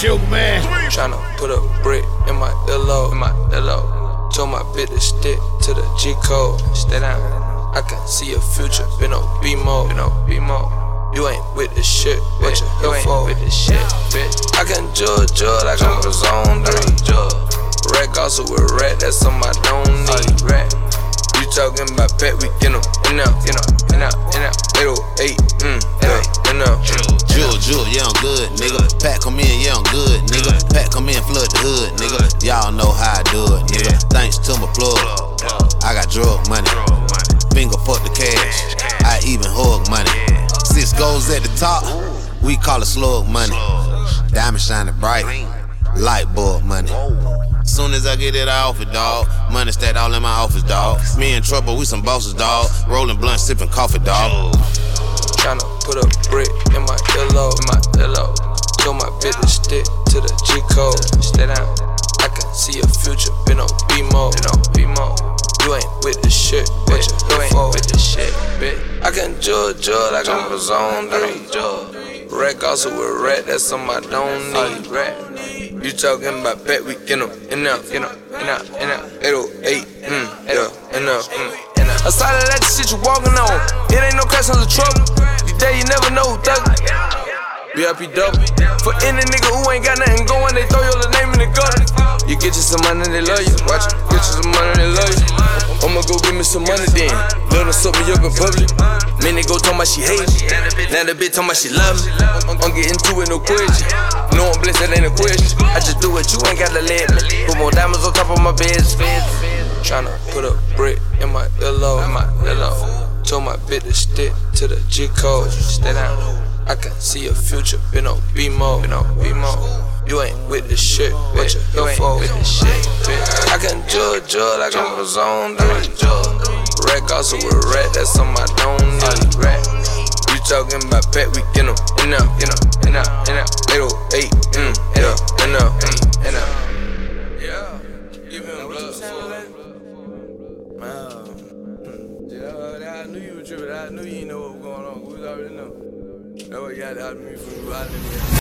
Sugar man. Tryna put a brick in my earlobe, in my earlobe. Told my bitch to stick to the G code. Stay down. I can see a future, been on B mode, been on B mode. You ain't with the shit, what you here for? With the shit, bitch. I can judge, judge like I'm a zone three. Rack also with rat, that's something I don't need. Rat. Talking about pet, we get 'em in out, in out, in out, in out. 808, mm, yeah, in out. Jewel, jewel, yeah, I'm good, nigga. Pack come in, yeah, I'm good, nigga. Pack come in, flood the hood, nigga. Y'all know how I do it, nigga. Thanks to my plug. I got drug money. Finger fuck the cash. I even hug money. Six goals at the top, we call it slug money. Diamond shining bright, light bulb money. Soon as I get it I off it, dog. Money stacked all in my office, dog. Me in trouble, we some bosses, dog. Rolling blunt, sipping coffee, dog. Tryna put a brick in my earlobe, in my earlobe. Told my bitch to stick to the G code. Stay down. I can see a future, been on B mode, been on B mode. You ain't with the shit, what you here for? With the shit, bitch. I can judge, judge like I'm a zone three. Rack also with rat, that's something I don't need. Rat. You talking about pet, we get 'em in out, in out, in out, in out. 808, mm, yeah, in out, mm. A solid like the shit you walking on. It ain't no question of trouble. You day you never know who thuggin'. VIP double. For any nigga who ain't got nothing going, they throw your little name in the gutter. You get you some money, they love you. Watch it, get you some money, they love you. I'ma go give me some money then. Her me up in public. Go talking about she hate me. Now the bitch talking about she love me. I'm, I'm getting to it, no question. No, I'm blessed, that ain't a question. I just do it, you ain't gotta let me. Put more diamonds on top of my bed. Tryna put a brick in my earlobe, in my earlobe. Told my bitch to stick to the G code. Stay down. I can see a future, been on B mode, been on B mode. You ain't with the shit, what you here for? With the shit, bitch. I can judge, judge like I'm a zone three. Rack also with rat, that's something I don't need. Rat. You talking about pet, we get 'em in out, in out, in out, in out. 808, mm, yeah, in out, mm, in out. Yeah, even blood I knew you were tripping. I knew you didn't know what was going on. We already know. That's what you got out of me from you. I didn't